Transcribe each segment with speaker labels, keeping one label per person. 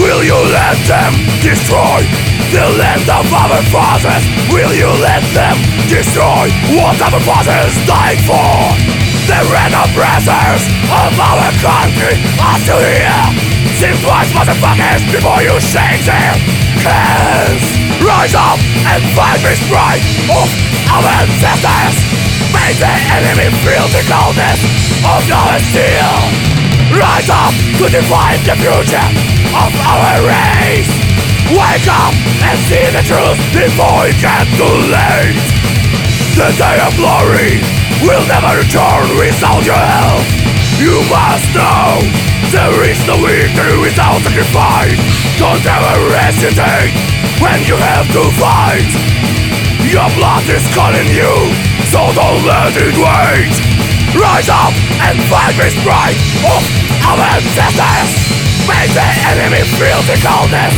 Speaker 1: Will you let them destroy the land of our fathers? Will you let them destroy what our fathers died for? The red oppressors of our country are still here. Twice motherfuckers before you shake their hands. Rise up and fight this pride of our ancestors. Make the enemy feel the coldness of your steel. Rise up to define the future of our race. Wake up and see the truth before it gets too late. The day of glory will never return without your help. You must know there is no victory without sacrifice. Don't ever hesitate when you have to fight. Your blood is calling you, so don't let it wait. Rise up and fight with pride. Of our ancestors Make the enemy feel the coldness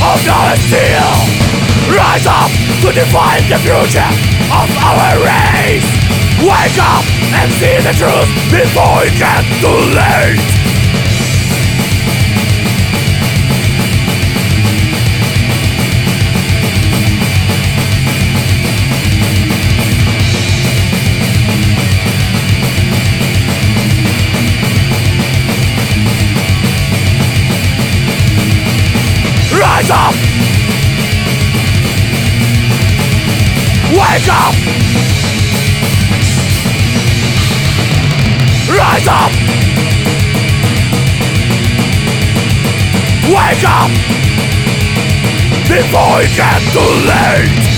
Speaker 1: of our steel Rise up to define the future of our race. Wake up and see the truth before it gets too late Rise up! Wake up! Rise up! Wake up! Before it gets too late!